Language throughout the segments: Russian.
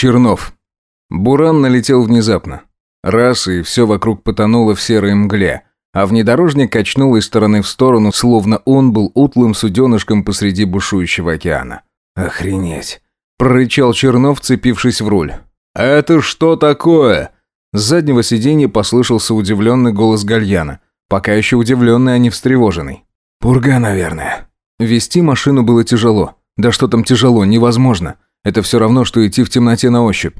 Чернов. Буран налетел внезапно. Раз, и все вокруг потонуло в серой мгле, а внедорожник качнул из стороны в сторону, словно он был утлым суденышком посреди бушующего океана. «Охренеть!» – прорычал Чернов, цепившись в руль. «Это что такое?» С заднего сиденья послышался удивленный голос Гальяна, пока еще удивленный, а не встревоженный. «Пурга, наверное». Вести машину было тяжело. Да что там тяжело, невозможно. Это все равно, что идти в темноте на ощупь.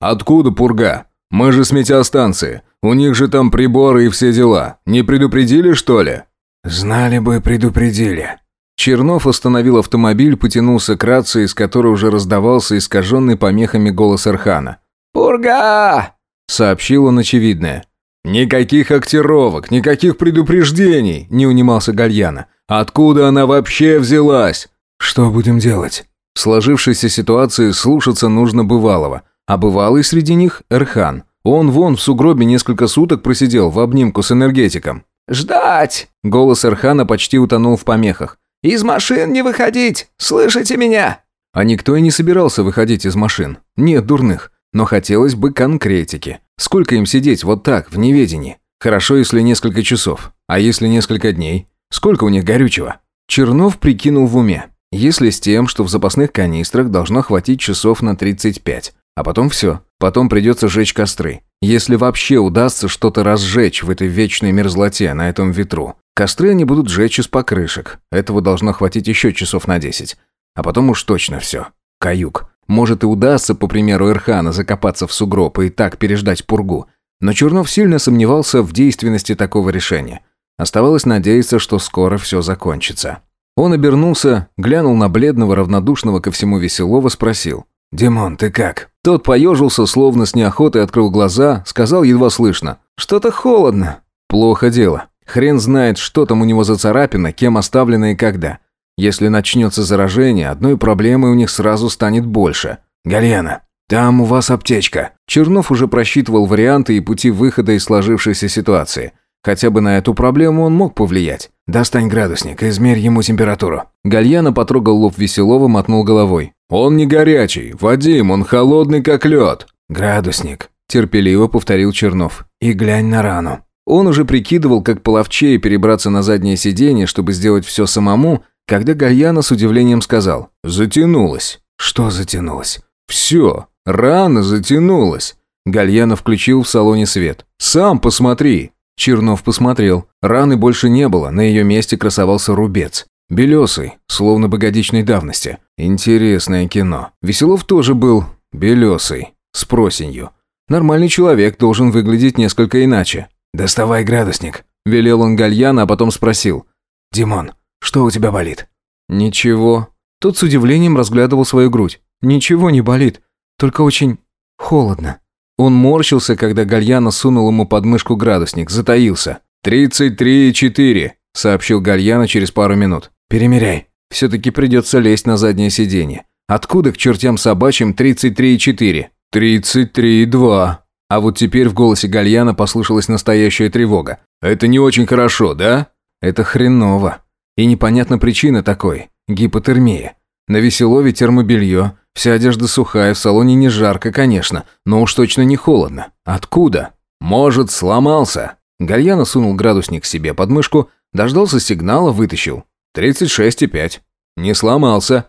«Откуда пурга? Мы же с метеостанции. У них же там приборы и все дела. Не предупредили, что ли?» «Знали бы, предупредили». Чернов остановил автомобиль, потянулся к рации, из которой уже раздавался искаженный помехами голос Архана. «Пурга!» — сообщил он очевидное. «Никаких актировок, никаких предупреждений!» — не унимался Гальяна. «Откуда она вообще взялась?» «Что будем делать?» В сложившейся ситуации слушаться нужно бывалого, а бывалый среди них – Эрхан. Он вон в сугробе несколько суток просидел в обнимку с энергетиком. «Ждать!» – голос Эрхана почти утонул в помехах. «Из машин не выходить! Слышите меня?» А никто и не собирался выходить из машин. Нет дурных. Но хотелось бы конкретики. Сколько им сидеть вот так, в неведении? Хорошо, если несколько часов. А если несколько дней? Сколько у них горючего? Чернов прикинул в уме. Если с тем, что в запасных канистрах должно хватить часов на 35. А потом все. Потом придется жечь костры. Если вообще удастся что-то разжечь в этой вечной мерзлоте на этом ветру. Костры они будут жечь из покрышек. Этого должно хватить еще часов на 10. А потом уж точно все. Каюк. Может и удастся, по примеру Ирхана, закопаться в сугроб и так переждать пургу. Но Чернов сильно сомневался в действенности такого решения. Оставалось надеяться, что скоро все закончится. Он обернулся, глянул на бледного, равнодушного ко всему веселого, спросил. «Димон, ты как?» Тот поежился, словно с неохотой открыл глаза, сказал едва слышно. «Что-то холодно». «Плохо дело. Хрен знает, что там у него за царапина, кем оставлено и когда. Если начнется заражение, одной проблемой у них сразу станет больше». «Гальяна, там у вас аптечка». Чернов уже просчитывал варианты и пути выхода из сложившейся ситуации. Хотя бы на эту проблему он мог повлиять. «Достань градусник и измерь ему температуру». Гальяна потрогал лоб Веселова, мотнул головой. «Он не горячий. Вадим, он холодный, как лед». «Градусник», – терпеливо повторил Чернов. «И глянь на рану». Он уже прикидывал, как половчее перебраться на заднее сиденье, чтобы сделать все самому, когда Гальяна с удивлением сказал. «Затянулось». «Что затянулось?» «Все. Рана затянулась». Гальяна включил в салоне свет. «Сам посмотри». Чернов посмотрел. Раны больше не было, на ее месте красовался рубец. Белесый, словно богодичной давности. Интересное кино. Веселов тоже был белесый, с просенью. Нормальный человек должен выглядеть несколько иначе. «Доставай градусник», – велел он Гальяна, а потом спросил. «Димон, что у тебя болит?» «Ничего». Тот с удивлением разглядывал свою грудь. «Ничего не болит, только очень холодно». Он морщился, когда Гальяна сунул ему под мышку градусник, затаился. «Тридцать три и четыре», — сообщил Гальяна через пару минут. «Перемеряй. Все-таки придется лезть на заднее сиденье. Откуда к чертям собачьим тридцать три и четыре?» «Тридцать три и два». А вот теперь в голосе Гальяна послышалась настоящая тревога. «Это не очень хорошо, да?» «Это хреново. И непонятна причина такой. Гипотермия. На веселове термобелье, Вся одежда сухая, в салоне не жарко, конечно, но уж точно не холодно. Откуда? Может, сломался? Гальяна сунул градусник себе под мышку, дождался сигнала, вытащил. 36,5. Не сломался.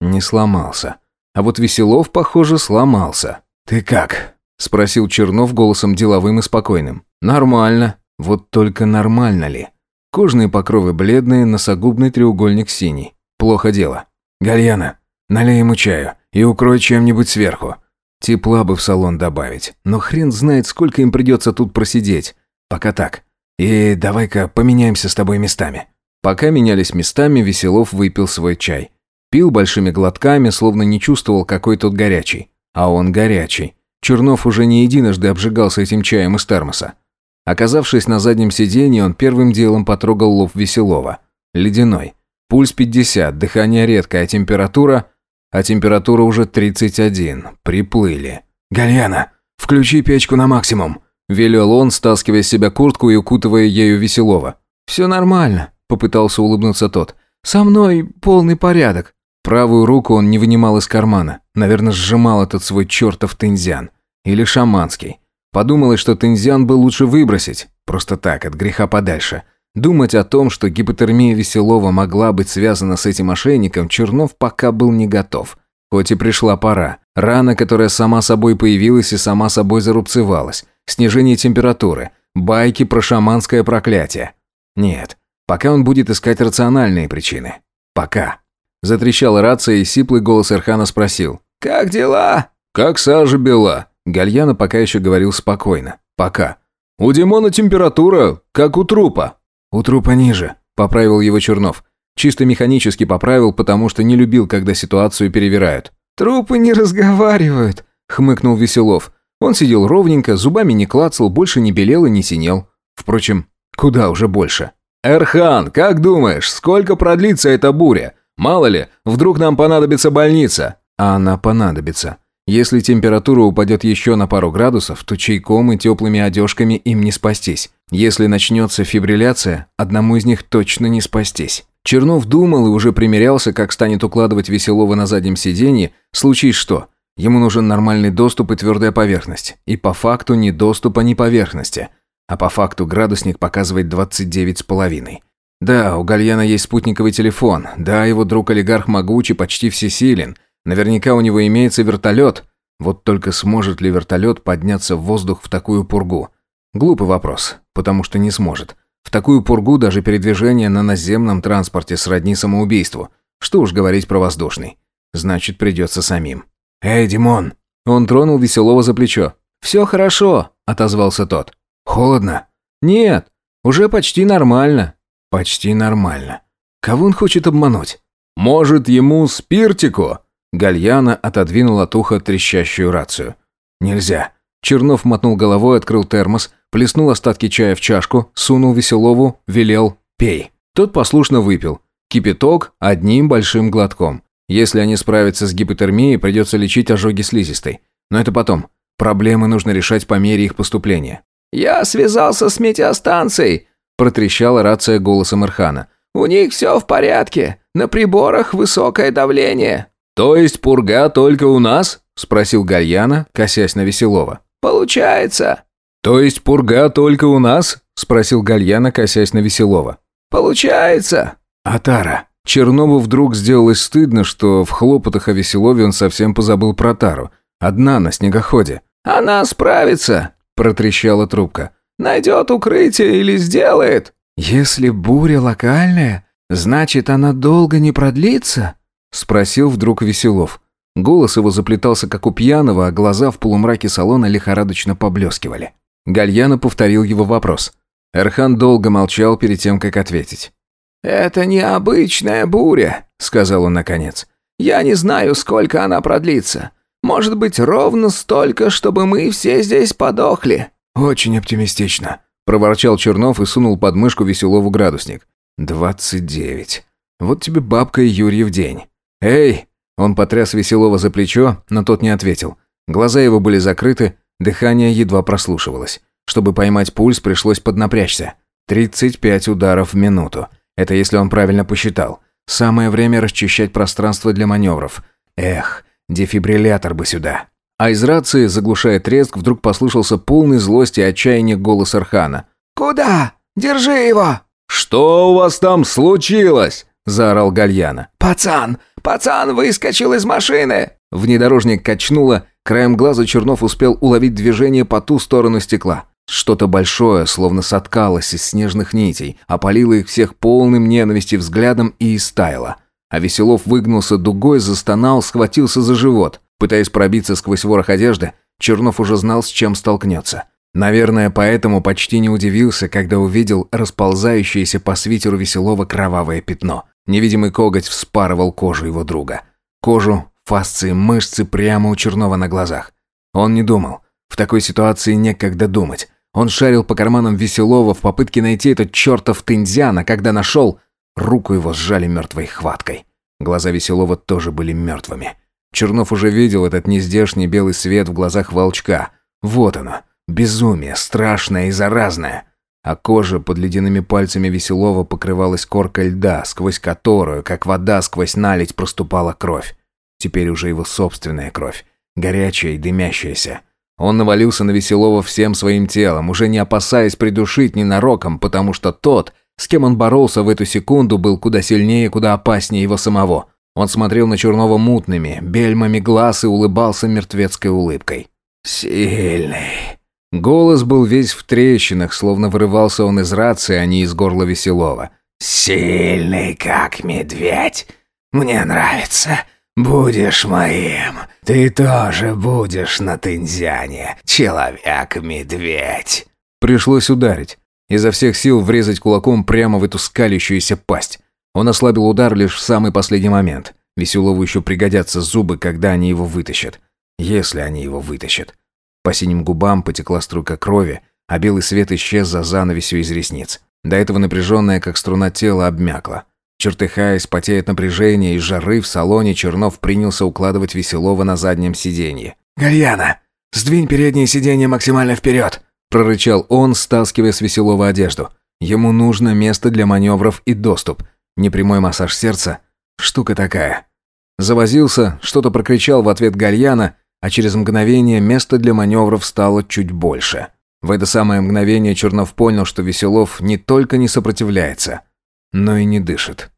Не сломался. А вот Веселов, похоже, сломался. Ты как? спросил Чернов голосом деловым и спокойным. Нормально. Вот только нормально ли? Кожные покровы бледные, носогубный треугольник синий. Плохо дело. Гальяна, налей ему чаю и укрой чем-нибудь сверху. Тепла бы в салон добавить, но хрен знает, сколько им придется тут просидеть. Пока так. И давай-ка поменяемся с тобой местами». Пока менялись местами, Веселов выпил свой чай. Пил большими глотками, словно не чувствовал, какой тот горячий. А он горячий. Чернов уже не единожды обжигался этим чаем из термоса. Оказавшись на заднем сиденье, он первым делом потрогал лоб Веселова. Ледяной. Пульс 50, дыхание редкое, а температура а температура уже 31. Приплыли. «Гальяна, включи печку на максимум!» Велел он, стаскивая с себя куртку и укутывая ею веселого. «Все нормально», — попытался улыбнуться тот. «Со мной полный порядок». Правую руку он не вынимал из кармана. Наверное, сжимал этот свой чертов тензян. Или шаманский. Подумалось, что тензян бы лучше выбросить. Просто так, от греха подальше. Думать о том, что гипотермия Веселова могла быть связана с этим мошенником, Чернов пока был не готов. Хоть и пришла пора. Рана, которая сама собой появилась и сама собой зарубцевалась. Снижение температуры. Байки про шаманское проклятие. Нет, пока он будет искать рациональные причины. Пока. Затрещала рация, и сиплый голос Эрхана спросил. «Как дела?» «Как сажа бела». Гальяна пока еще говорил спокойно. «Пока». «У Димона температура, как у трупа». «У трупа ниже», — поправил его Чернов. Чисто механически поправил, потому что не любил, когда ситуацию перевирают. «Трупы не разговаривают», — хмыкнул Веселов. Он сидел ровненько, зубами не клацал, больше не белел и не синел. Впрочем, куда уже больше. «Эрхан, как думаешь, сколько продлится эта буря? Мало ли, вдруг нам понадобится больница?» «А она понадобится. Если температура упадет еще на пару градусов, то чайком и теплыми одежками им не спастись. Если начнется фибрилляция, одному из них точно не спастись. Чернов думал и уже примерялся, как станет укладывать Веселова на заднем сиденье, случись что. Ему нужен нормальный доступ и твердая поверхность. И по факту ни доступа, ни поверхности. А по факту градусник показывает 29,5. Да, у Гальяна есть спутниковый телефон. Да, его друг-олигарх могуч и почти всесилен. Наверняка у него имеется вертолет. Вот только сможет ли вертолет подняться в воздух в такую пургу? Глупый вопрос, потому что не сможет. В такую пургу даже передвижение на наземном транспорте сродни самоубийству. Что уж говорить про воздушный. Значит, придется самим. «Эй, Димон!» Он тронул Веселого за плечо. «Все хорошо», — отозвался тот. «Холодно?» «Нет, уже почти нормально». «Почти нормально. Кого он хочет обмануть?» «Может, ему спиртику?» Гальяна отодвинул от уха трещащую рацию. «Нельзя». Чернов мотнул головой, открыл термос, плеснул остатки чая в чашку, сунул Веселову, велел «пей». Тот послушно выпил. Кипяток одним большим глотком. Если они справятся с гипотермией, придется лечить ожоги слизистой. Но это потом. Проблемы нужно решать по мере их поступления. «Я связался с метеостанцией», – протрещала рация голосом Ирхана. «У них все в порядке. На приборах высокое давление». «То есть пурга только у нас?» – спросил Гальяна, косясь на Веселова. «Получается». «То есть пурга только у нас?» – спросил Гальяна, косясь на Веселова. «Получается». «Атара». Чернову вдруг сделалось стыдно, что в хлопотах о Веселове он совсем позабыл про Тару. Одна на снегоходе. «Она справится», – протрещала трубка. «Найдет укрытие или сделает». «Если буря локальная, значит, она долго не продлится?» Спросил вдруг Веселов. Голос его заплетался, как у пьяного, а глаза в полумраке салона лихорадочно поблескивали. Гальяна повторил его вопрос. Эрхан долго молчал перед тем, как ответить. «Это необычная буря», — сказал он наконец. «Я не знаю, сколько она продлится. Может быть, ровно столько, чтобы мы все здесь подохли». «Очень оптимистично», — проворчал Чернов и сунул под мышку Веселову градусник. «Двадцать девять. Вот тебе бабка и Юрьев день». «Эй!» Он потряс Веселова за плечо, но тот не ответил. Глаза его были закрыты, дыхание едва прослушивалось. Чтобы поймать пульс, пришлось поднапрячься. 35 ударов в минуту. Это если он правильно посчитал. Самое время расчищать пространство для маневров. Эх, дефибриллятор бы сюда. А из рации, заглушая треск, вдруг послышался полный злости и отчаяния голос Архана. «Куда? Держи его!» «Что у вас там случилось?» – заорал Гальяна. «Пацан, «Пацан выскочил из машины!» Внедорожник качнуло, краем глаза Чернов успел уловить движение по ту сторону стекла. Что-то большое, словно соткалось из снежных нитей, опалило их всех полным ненависти взглядом и истаяло. А Веселов выгнулся дугой, застонал, схватился за живот. Пытаясь пробиться сквозь ворох одежды, Чернов уже знал, с чем столкнется. Наверное, поэтому почти не удивился, когда увидел расползающееся по свитеру Веселова кровавое пятно – Невидимый коготь вспарывал кожу его друга. Кожу, фасции, мышцы прямо у Чернова на глазах. Он не думал. В такой ситуации некогда думать. Он шарил по карманам Веселова в попытке найти этот чертов Тынзян, а когда нашел, руку его сжали мертвой хваткой. Глаза Веселова тоже были мертвыми. Чернов уже видел этот нездешний белый свет в глазах волчка. Вот оно, безумие, страшное и заразное а кожа под ледяными пальцами Веселова покрывалась коркой льда, сквозь которую, как вода сквозь наледь, проступала кровь. Теперь уже его собственная кровь, горячая и дымящаяся. Он навалился на Веселова всем своим телом, уже не опасаясь придушить ненароком, потому что тот, с кем он боролся в эту секунду, был куда сильнее, куда опаснее его самого. Он смотрел на Чернова мутными, бельмами глаз и улыбался мертвецкой улыбкой. «Сильный», Голос был весь в трещинах, словно вырывался он из рации, а не из горла Веселова. «Сильный, как медведь. Мне нравится. Будешь моим. Ты тоже будешь на Тынзяне. Человек-медведь». Пришлось ударить. Изо всех сил врезать кулаком прямо в эту скалящуюся пасть. Он ослабил удар лишь в самый последний момент. Веселову еще пригодятся зубы, когда они его вытащат. Если они его вытащат. По синим губам потекла струйка крови, а белый свет исчез за занавесью из ресниц. До этого напряженное, как струна тела, обмякло. Чертыхаясь, потеет напряжение и жары в салоне, Чернов принялся укладывать Веселого на заднем сиденье. «Гальяна, сдвинь переднее сиденье максимально вперед!» – прорычал он, стаскивая с Веселого одежду. «Ему нужно место для маневров и доступ. Непрямой массаж сердца – штука такая». Завозился, что-то прокричал в ответ Гальяна – а через мгновение места для маневров стало чуть больше. В это самое мгновение Чернов понял, что Веселов не только не сопротивляется, но и не дышит.